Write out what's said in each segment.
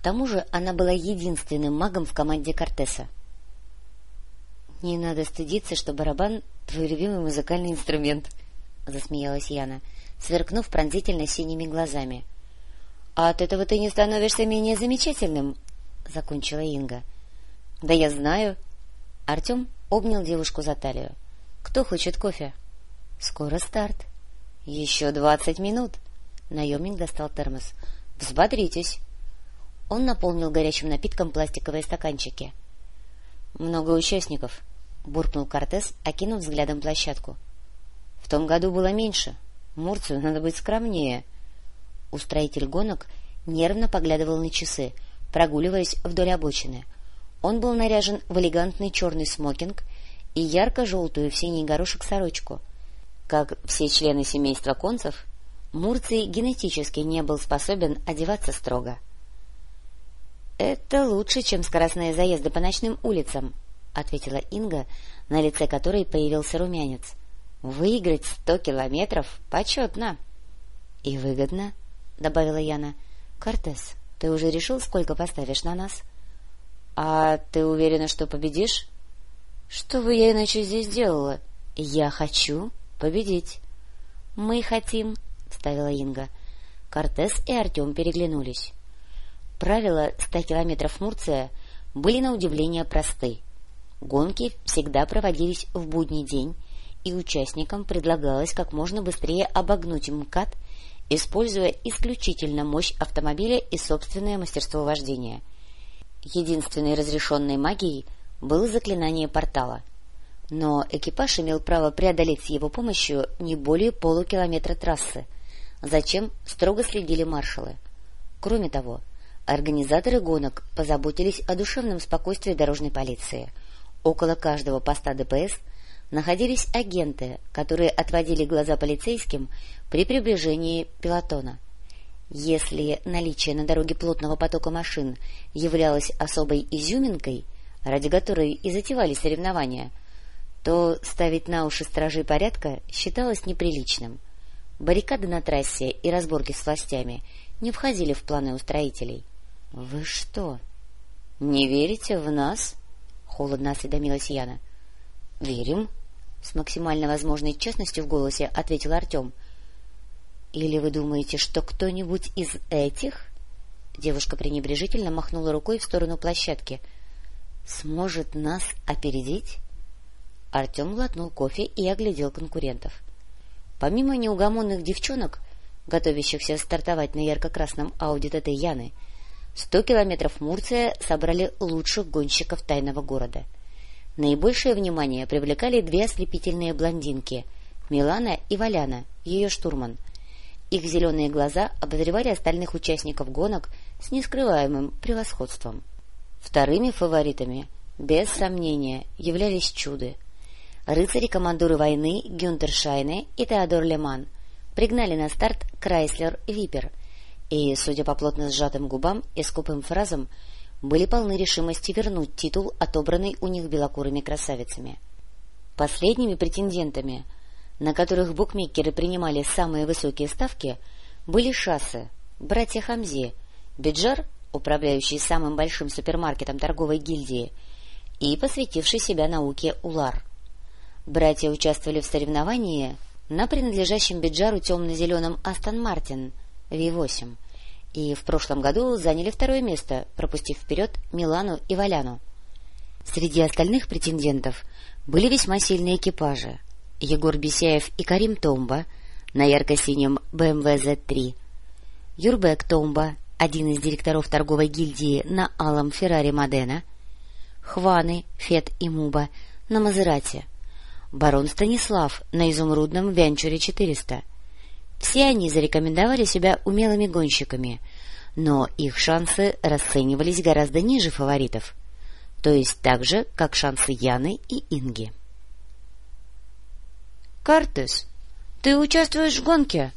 К тому же она была единственным магом в команде Кортеса. — Не надо стыдиться, что барабан — твой любимый музыкальный инструмент, — засмеялась Яна, сверкнув пронзительно синими глазами. — А от этого ты не становишься менее замечательным, — закончила Инга. — Да я знаю. Артем обнял девушку за талию. — Кто хочет кофе? — Скоро старт. — Еще двадцать минут. Наемник достал термос. — Взбодритесь. Он наполнил горячим напитком пластиковые стаканчики. — Много участников, — буркнул Кортес, окинув взглядом площадку. — В том году было меньше. Мурцию надо быть скромнее. Устроитель гонок нервно поглядывал на часы, прогуливаясь вдоль обочины. Он был наряжен в элегантный черный смокинг и ярко-желтую в синий горошек сорочку. Как все члены семейства концев, Мурций генетически не был способен одеваться строго. — Это лучше, чем скоростные заезды по ночным улицам, — ответила Инга, на лице которой появился румянец. — Выиграть сто километров почетно. — И выгодно, — добавила Яна. — Кортес, ты уже решил, сколько поставишь на нас? — А ты уверена, что победишь? — Что бы я иначе здесь делала? — Я хочу победить. — Мы хотим, — вставила Инга. Кортес и Артем переглянулись. Правила ста километров Мурция были на удивление просты. Гонки всегда проводились в будний день, и участникам предлагалось как можно быстрее обогнуть МКАД, используя исключительно мощь автомобиля и собственное мастерство вождения. Единственной разрешенной магией было заклинание портала. Но экипаж имел право преодолеть с его помощью не более полукилометра трассы, зачем строго следили маршалы. Кроме того, организаторы гонок позаботились о душевном спокойствии дорожной полиции — Около каждого поста ДПС находились агенты, которые отводили глаза полицейским при приближении пилотона. Если наличие на дороге плотного потока машин являлось особой изюминкой, ради которой и затевались соревнования, то ставить на уши стражей порядка считалось неприличным. Баррикады на трассе и разборки с властями не входили в планы устроителей. — Вы что, не верите в нас? холодно осведомилась Яна. — Верим, — с максимально возможной честностью в голосе ответил Артем. — Или вы думаете, что кто-нибудь из этих... Девушка пренебрежительно махнула рукой в сторону площадки. — Сможет нас опередить? Артем глотнул кофе и оглядел конкурентов. Помимо неугомонных девчонок, готовящихся стартовать на ярко-красном Ауди ТТ Яны, — Сто километров Мурция собрали лучших гонщиков тайного города. Наибольшее внимание привлекали две ослепительные блондинки — Милана и Валяна, ее штурман. Их зеленые глаза обозревали остальных участников гонок с нескрываемым превосходством. Вторыми фаворитами, без сомнения, являлись чуды. Рыцари-командуры войны Гюнтер Шайне и Теодор Леман пригнали на старт Крайслер Випер — и, судя по плотно сжатым губам и скупым фразам, были полны решимости вернуть титул, отобранный у них белокурыми красавицами. Последними претендентами, на которых букмекеры принимали самые высокие ставки, были шассы, братья Хамзи, Биджар, управляющий самым большим супермаркетом торговой гильдии, и посвятивший себя науке Улар. Братья участвовали в соревновании на принадлежащем Биджару темно-зеленом Астон Мартин — Ви-8, и в прошлом году заняли второе место, пропустив вперед Милану и Валяну. Среди остальных претендентов были весьма сильные экипажи. Егор Бесяев и Карим Томба на ярко-синем BMW Z3, Юрбек Томба, один из директоров торговой гильдии на алом Феррари Модена, Хваны, Фет и Муба на Мазерате, барон Станислав на изумрудном Венчуре 400, все они зарекомендовали себя умелыми гонщиками, но их шансы расценивались гораздо ниже фаворитов, то есть так же, как шансы Яны и Инги. — Картес, ты участвуешь в гонке?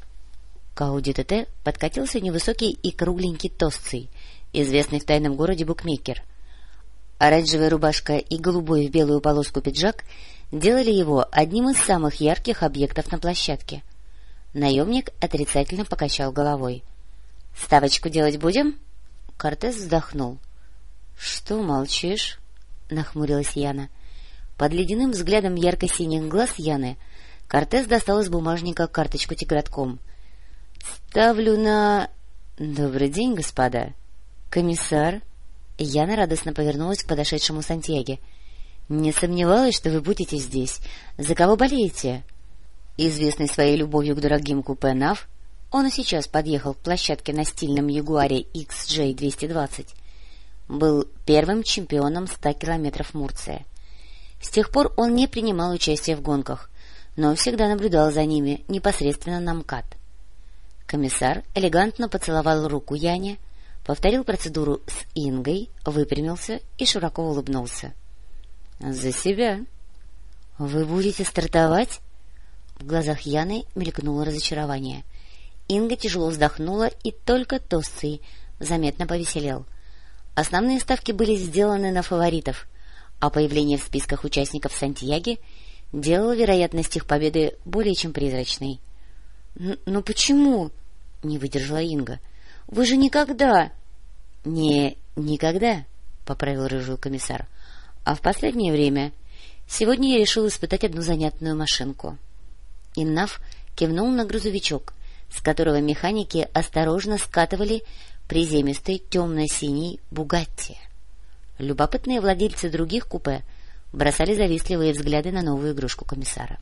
К Ауди ТТ подкатился невысокий и кругленький Тосций, известный в тайном городе букмекер. Оранжевая рубашка и голубой в белую полоску пиджак делали его одним из самых ярких объектов на площадке — Наемник отрицательно покачал головой. — Ставочку делать будем? Кортес вздохнул. — Что молчишь? — нахмурилась Яна. Под ледяным взглядом ярко-синих глаз Яны Кортес достал из бумажника карточку тигратком. — Ставлю на... — Добрый день, господа. — Комиссар? Яна радостно повернулась к подошедшему Сантьяге. — Не сомневалась, что вы будете здесь. За кого болеете? Известный своей любовью к дорогим купе НАВ, он и сейчас подъехал к площадке на стильном Ягуаре XJ220, был первым чемпионом 100 километров Мурция. С тех пор он не принимал участия в гонках, но всегда наблюдал за ними непосредственно на МКАД. Комиссар элегантно поцеловал руку Яне, повторил процедуру с Ингой, выпрямился и широко улыбнулся. — За себя. — Вы будете стартовать? В глазах Яны мелькнуло разочарование. Инга тяжело вздохнула, и только Тосций заметно повеселел. Основные ставки были сделаны на фаворитов, а появление в списках участников Сантьяги делало вероятность их победы более чем призрачной. — Но почему? — не выдержала Инга. — Вы же никогда... — Не никогда, — поправил рыжий комиссар, — а в последнее время. Сегодня я решил испытать одну занятную машинку. Иннав кивнул на грузовичок, с которого механики осторожно скатывали приземистый темно-синий «Бугатти». Любопытные владельцы других купе бросали завистливые взгляды на новую игрушку комиссара.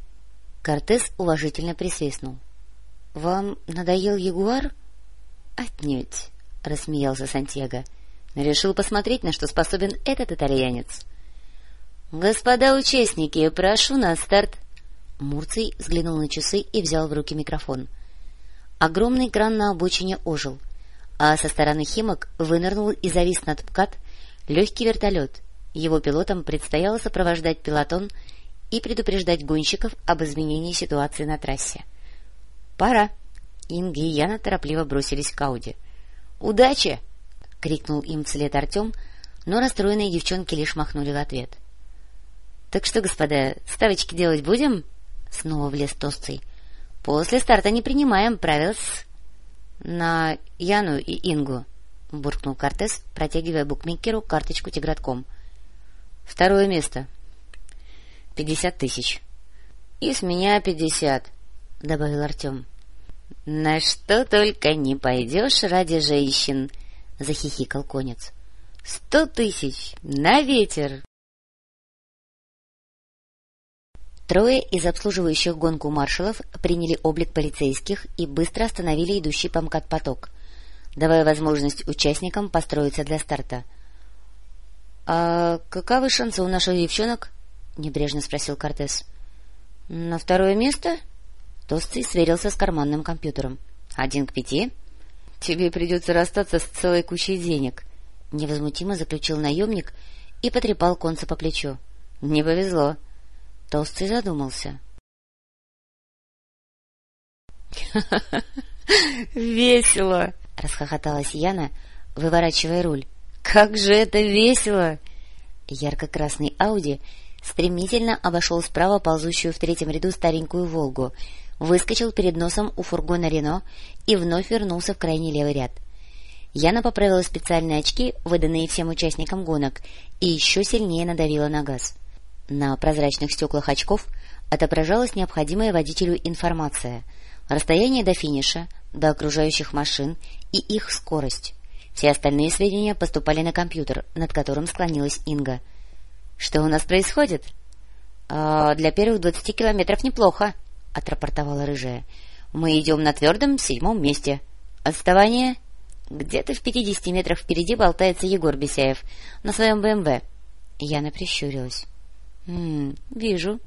Кортес уважительно присвистнул. — Вам надоел ягуар? — Отнюдь, — рассмеялся Сантьяго. — Решил посмотреть, на что способен этот итальянец. — Господа участники, прошу на старт. Мурций взглянул на часы и взял в руки микрофон. Огромный кран на обочине ожил, а со стороны Химок вынырнул и завис над ПКАТ легкий вертолет. Его пилотам предстояло сопровождать пилотон и предупреждать гонщиков об изменении ситуации на трассе. «Пора!» Инги и Яна торопливо бросились к Ауди. «Удачи!» — крикнул им вслед Артем, но расстроенные девчонки лишь махнули в ответ. — Так что, господа, ставочки делать будем? — снова влез Тосций. — После старта не принимаем правил с... — На Яну и Ингу, — буркнул Кортес, протягивая букмекеру карточку тигратком. — Второе место. — Пятьдесят тысяч. — И с меня пятьдесят, — добавил Артем. — На что только не пойдешь ради женщин, — захихикал конец. — Сто тысяч на ветер! Трое из обслуживающих гонку маршалов приняли облик полицейских и быстро остановили идущий по МКАД поток, давая возможность участникам построиться для старта. — А каковы шансы у наших девчонок? — небрежно спросил Кортес. — На второе место? Толстый сверился с карманным компьютером. — Один к пяти? — Тебе придется расстаться с целой кучей денег, — невозмутимо заключил наемник и потрепал конца по плечу. — Не повезло. — Толстый задумался. — Весело! — расхохоталась Яна, выворачивая руль. — Как же это весело! Ярко-красный Ауди стремительно обошел справа ползущую в третьем ряду старенькую «Волгу», выскочил перед носом у фургона «Рено» и вновь вернулся в крайний левый ряд. Яна поправила специальные очки, выданные всем участникам гонок, и еще сильнее надавила на газ. На прозрачных стеклах очков отображалась необходимая водителю информация, расстояние до финиша, до окружающих машин и их скорость. Все остальные сведения поступали на компьютер, над которым склонилась Инга. — Что у нас происходит? «А, — Для первых двадцати километров неплохо, — отрапортовала рыжая. — Мы идем на твердом седьмом месте. Отставание? Где-то в пятидесяти метрах впереди болтается Егор Бесяев на своем БМВ. Яна прищурилась. — Вижу.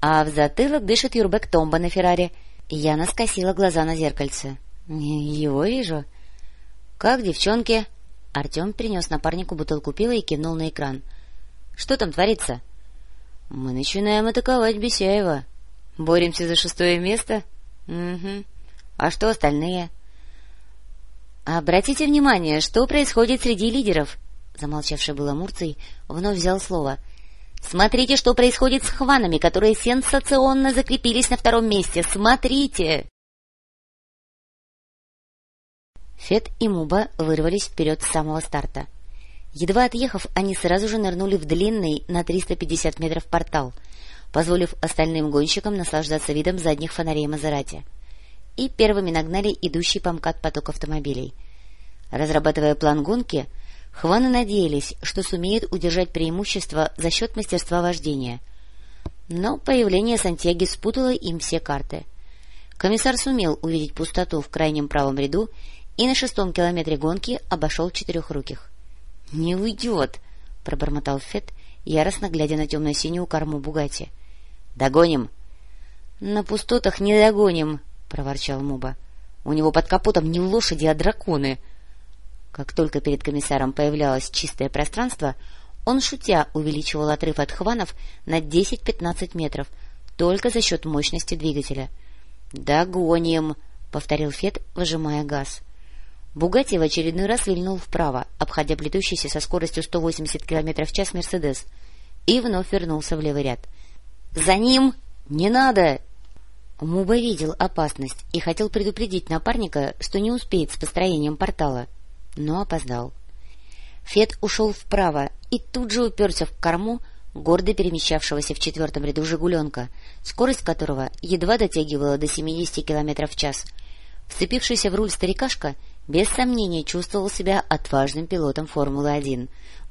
А в затылок дышит Юрбек Томба на Феррари. Яна скосила глаза на зеркальце. — Его вижу. — Как девчонки? Артем принес напарнику бутылку пива и кивнул на экран. — Что там творится? — Мы начинаем атаковать Бесяева. — Боремся за шестое место? — Угу. А что остальные? — Обратите внимание, что происходит среди лидеров. Замолчавший было Мурций вновь взял слово — Смотрите, что происходит с хванами, которые сенсационно закрепились на втором месте. Смотрите! Фет и Муба вырвались вперед с самого старта. Едва отъехав, они сразу же нырнули в длинный на 350 метров портал, позволив остальным гонщикам наслаждаться видом задних фонарей Мазерати. И первыми нагнали идущий по МКАД поток автомобилей. Разрабатывая план гонки, Хваны надеялись, что сумеют удержать преимущество за счет мастерства вождения. Но появление Сантьяги спутало им все карты. Комиссар сумел увидеть пустоту в крайнем правом ряду и на шестом километре гонки обошел четырехруких. — Не уйдет! — пробормотал Фет, яростно глядя на темно-синюю корму Бугати. — Догоним! — На пустотах не догоним! — проворчал Муба. — У него под капотом не лошади, а драконы! Как только перед комиссаром появлялось чистое пространство, он, шутя, увеличивал отрыв от хванов на 10-15 метров, только за счет мощности двигателя. — Догоним! — повторил Фет, выжимая газ. Бугати в очередной раз вильнул вправо, обходя плетущийся со скоростью 180 км в час Мерседес, и вновь вернулся в левый ряд. — За ним! Не надо! Муба видел опасность и хотел предупредить напарника, что не успеет с построением портала, но опоздал. Фет ушел вправо и тут же уперся в корму гордо перемещавшегося в четвертом ряду «Жигуленка», скорость которого едва дотягивала до 70 км в час. Вцепившийся в руль старикашка без сомнения чувствовал себя отважным пилотом Формулы-1.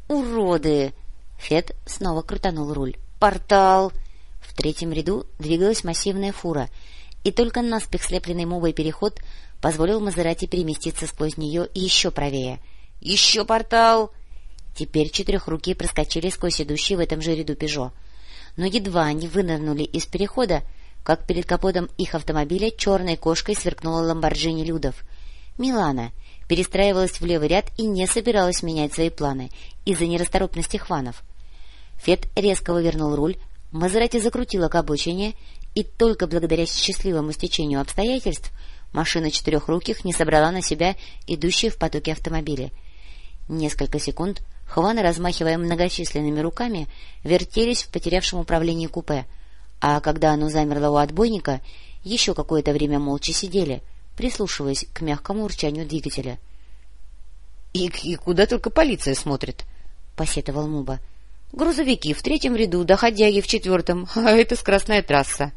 «Уроды!» Фет снова крутанул руль. «Портал!» В третьем ряду двигалась массивная фура, и только наспех слепленный мовой переход позволил Мазерати переместиться сквозь нее еще правее. «Еще портал!» Теперь четырехрукие проскочили сквозь идущий в этом же ряду «Пежо». Но едва они вынырнули из перехода, как перед капотом их автомобиля черной кошкой сверкнула ламборджини Людов — Милана перестраивалась в левый ряд и не собиралась менять свои планы из-за нерасторопности хванов. Фет резко вывернул руль, Мазерати закрутила к обочине, и только благодаря счастливому стечению обстоятельств машина четырехруких не собрала на себя идущие в потоке автомобили. Несколько секунд Хваны, размахивая многочисленными руками, вертелись в потерявшем управлении купе, а когда оно замерло у отбойника, еще какое-то время молча сидели — прислушиваясь к мягкому урчанию двигателя. — И, и куда только полиция смотрит, — посетовал Муба. — Грузовики в третьем ряду, доходяги в четвертом, а это скоростная трасса.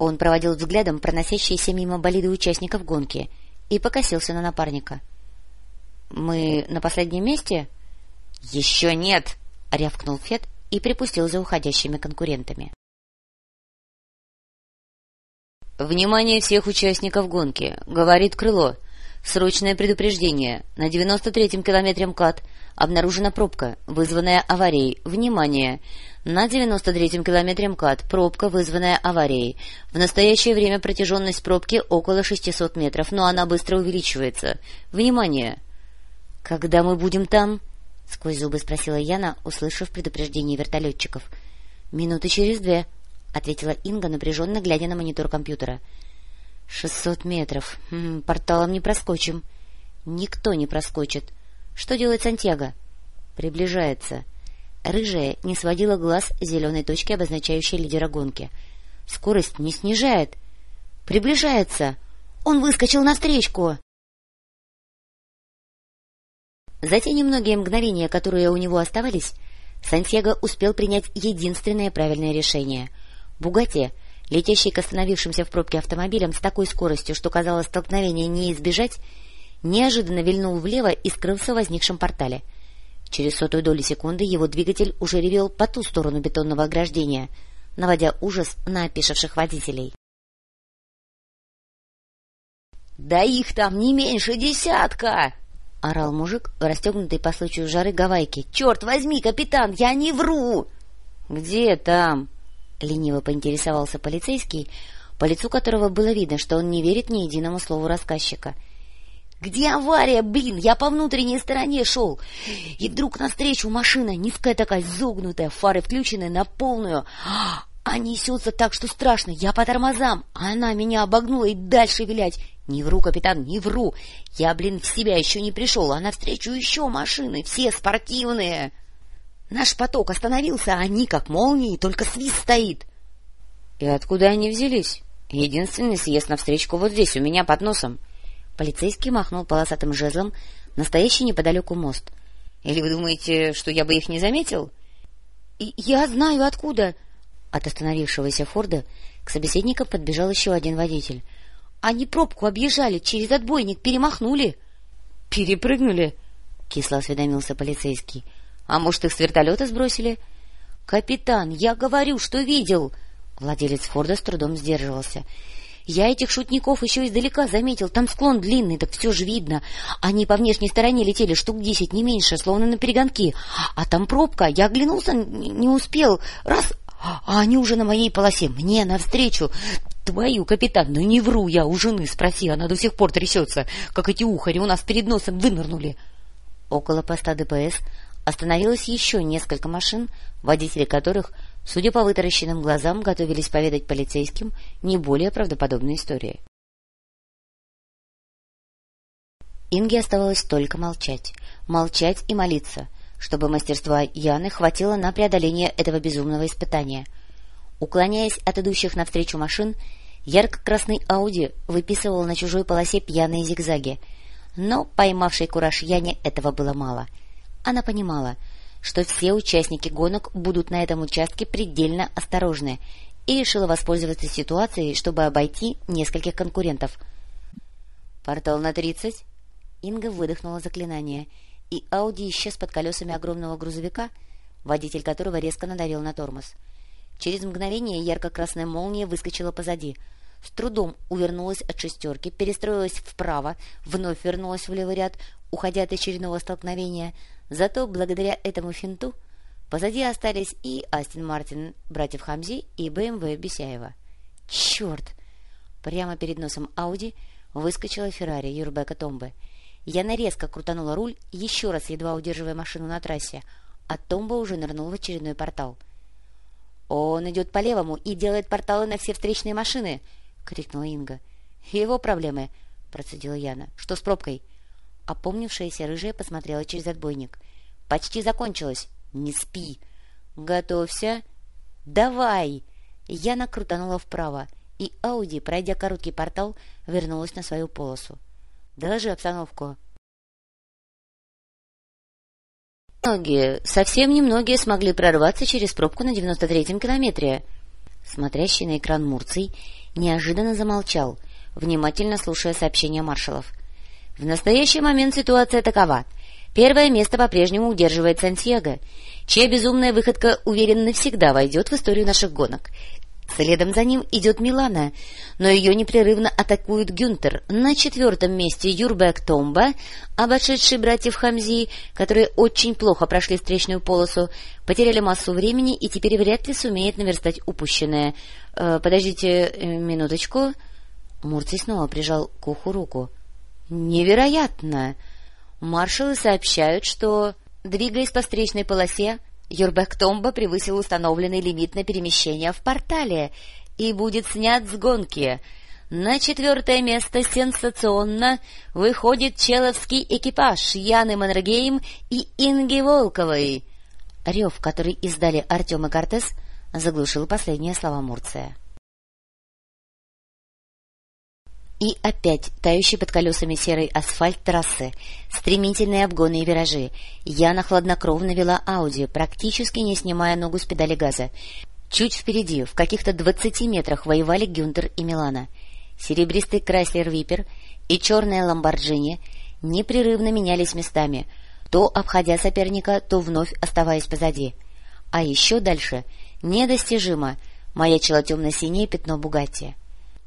Он проводил взглядом проносящиеся мимо болиды участников гонки и покосился на напарника. — Мы на последнем месте? — Еще нет! — рявкнул Фет и припустил за уходящими конкурентами. «Внимание всех участников гонки!» — говорит Крыло. «Срочное предупреждение. На 93-м километре МКАД обнаружена пробка, вызванная аварией. Внимание! На 93-м километре МКАД пробка, вызванная аварией. В настоящее время протяженность пробки около 600 метров, но она быстро увеличивается. Внимание!» «Когда мы будем там?» — сквозь зубы спросила Яна, услышав предупреждение вертолетчиков. «Минуты через две», — ответила Инга, напряженно глядя на монитор компьютера. — Шестьсот метров. М -м, порталом не проскочим. — Никто не проскочит. Что делает Сантьяго? — Приближается. Рыжая не сводила глаз зеленой точки, обозначающей лидера гонки. Скорость не снижает. — Приближается! Он выскочил навстречку! За те немногие мгновения, которые у него оставались, Сантьяго успел принять единственное правильное решение — Бугате, летящий к остановившимся в пробке автомобилям с такой скоростью, что казалось столкновения не избежать, неожиданно вильнул влево и скрылся в возникшем портале. Через сотую долю секунды его двигатель уже ревел по ту сторону бетонного ограждения, наводя ужас на опешивших водителей. — Да их там не меньше десятка! — орал мужик, расстегнутый по случаю жары гавайки. — Черт возьми, капитан, я не вру! — Где там? — лениво поинтересовался полицейский, по лицу которого было видно, что он не верит ни единому слову рассказчика. — Где авария, блин? Я по внутренней стороне шел. И вдруг навстречу машина, низкая такая, зогнутая, фары включены на полную. А несется так, что страшно. Я по тормозам, она меня обогнула и дальше вилять. Не вру, капитан, не вру. Я, блин, в себя еще не пришел, а навстречу еще машины, все спортивные. Наш поток остановился, а они, как молнии, только свист стоит. — И откуда они взялись? Единственный съезд навстречку вот здесь, у меня под носом. Полицейский махнул полосатым жезлом, настоящий неподалеку мост. — Или вы думаете, что я бы их не заметил? — Я знаю откуда. От остановившегося Форда к собеседникам подбежал еще один водитель. — Они пробку объезжали, через отбойник перемахнули. — Перепрыгнули? — кисло осведомился полицейский. — А может, их с вертолета сбросили? — Капитан, я говорю, что видел! Владелец Форда с трудом сдерживался. Я этих шутников еще издалека заметил. Там склон длинный, так все же видно. Они по внешней стороне летели штук десять, не меньше, словно на перегонки. А там пробка. Я оглянулся, не успел. Раз, а они уже на моей полосе. Мне навстречу. Твою, капитан, ну не вру я у жены, спроси, она до сих пор трясется, как эти ухари у нас перед носом вынырнули. Около поста ДПС остановилось еще несколько машин, водители которых судя по вытаращенным глазам, готовились поведать полицейским не более правдоподобные истории. Инге оставалось только молчать. Молчать и молиться, чтобы мастерства Яны хватило на преодоление этого безумного испытания. Уклоняясь от идущих навстречу машин, ярко-красный Ауди выписывал на чужой полосе пьяные зигзаги. Но поймавшей кураж Яне этого было мало. Она понимала — что все участники гонок будут на этом участке предельно осторожны, и решила воспользоваться ситуацией, чтобы обойти нескольких конкурентов. «Портал на тридцать?» Инга выдохнула заклинание, и Ауди исчез под колесами огромного грузовика, водитель которого резко надавил на тормоз. Через мгновение ярко-красная молния выскочила позади. С трудом увернулась от шестерки, перестроилась вправо, вновь вернулась в левый ряд, уходя от очередного столкновения, Зато благодаря этому финту позади остались и Астин Мартин братьев Хамзи, и БМВ Бесяева. Черт! Прямо перед носом Ауди выскочила Феррари Юрбека Томбе. Яна резко крутанула руль, еще раз едва удерживая машину на трассе, а Томба уже нырнул в очередной портал. «Он идет по левому и делает порталы на все встречные машины!» — крикнула Инга. «Его проблемы!» — процедила Яна. «Что с пробкой?» Опомнившаяся рыжая посмотрела через отбойник. «Почти закончилось. Не спи. Готовься. Давай!» Я крутанула вправо, и Ауди, пройдя короткий портал, вернулась на свою полосу. «Доложи обстановку». Многие, совсем немногие смогли прорваться через пробку на девяносто третьем километре. Смотрящий на экран Мурций неожиданно замолчал, внимательно слушая сообщения маршалов. В настоящий момент ситуация такова. Первое место по-прежнему удерживает Сантьяго, чья безумная выходка, уверен, навсегда войдет в историю наших гонок. Следом за ним идет Милана, но ее непрерывно атакует Гюнтер. На четвертом месте Юрбек Томба, обошедший братьев Хамзи, которые очень плохо прошли встречную полосу, потеряли массу времени и теперь вряд ли сумеет наверстать упущенное. Э, подождите э, минуточку. Мурций снова прижал к уху руку. Невероятно! Маршалы сообщают, что, двигаясь по встречной полосе, Юрбек Томба превысил установленный лимит на перемещение в портале и будет снят с гонки. На четвертое место сенсационно выходит человский экипаж Яны Маннергейм и Инги Волковой. Рев, который издали Артем и Кортес, заглушил последние слова Мурция. И опять тающий под колесами серый асфальт трассы, стремительные обгоны и виражи. Яна хладнокровно вела Ауди, практически не снимая ногу с педали газа. Чуть впереди, в каких-то двадцати метрах, воевали Гюнтер и Милана. Серебристый Крайслер Випер и черная Ламборджини непрерывно менялись местами, то обходя соперника, то вновь оставаясь позади. А еще дальше, недостижимо, маячило темно-синее пятно Бугатти.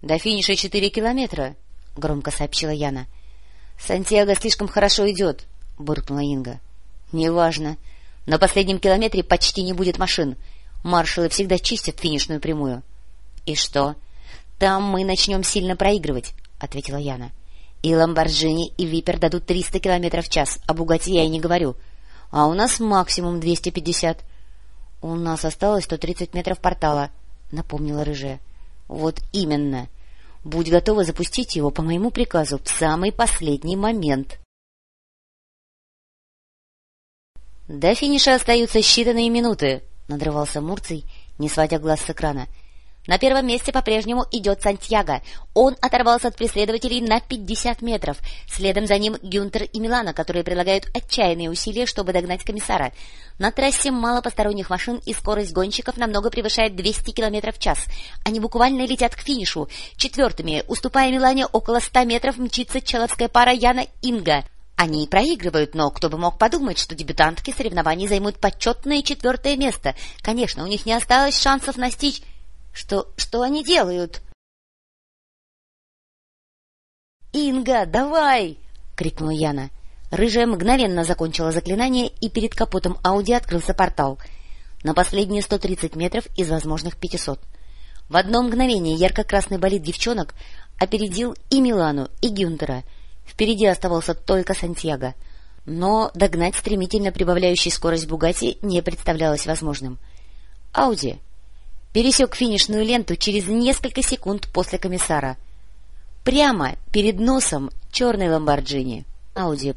До финиша четыре километра, — громко сообщила Яна. — Сантьяго слишком хорошо идет, — буркнула Инга. — Неважно. На последнем километре почти не будет машин. Маршалы всегда чистят финишную прямую. — И что? — Там мы начнем сильно проигрывать, — ответила Яна. — И Ламборджини, и Випер дадут триста километров в час, а Бугати я и не говорю. А у нас максимум двести пятьдесят. — У нас осталось сто тридцать метров портала, — напомнила Рыжая. — Вот именно. Будь готова запустить его по моему приказу в самый последний момент. — До финиша остаются считанные минуты, — надрывался Мурций, не сводя глаз с экрана. На первом месте по-прежнему идет Сантьяго. Он оторвался от преследователей на 50 метров. Следом за ним Гюнтер и Милана, которые прилагают отчаянные усилия, чтобы догнать комиссара. На трассе мало посторонних машин, и скорость гонщиков намного превышает 200 км в час. Они буквально летят к финишу. Четвертыми, уступая Милане около 100 метров, мчится человская пара Яна Инга. Они проигрывают, но кто бы мог подумать, что дебютантки соревнований займут почетное четвертое место. Конечно, у них не осталось шансов настичь что... что они делают? «Инга, давай!» — крикнула Яна. Рыжая мгновенно закончила заклинание, и перед капотом Ауди открылся портал. На последние сто тридцать метров из возможных пятисот. В одно мгновение ярко-красный болид девчонок опередил и Милану, и Гюнтера. Впереди оставался только Сантьяго. Но догнать стремительно прибавляющий скорость Бугати не представлялось возможным. Ауди пересек финишную ленту через несколько секунд после комиссара. Прямо перед носом черной ламборджини. Ауди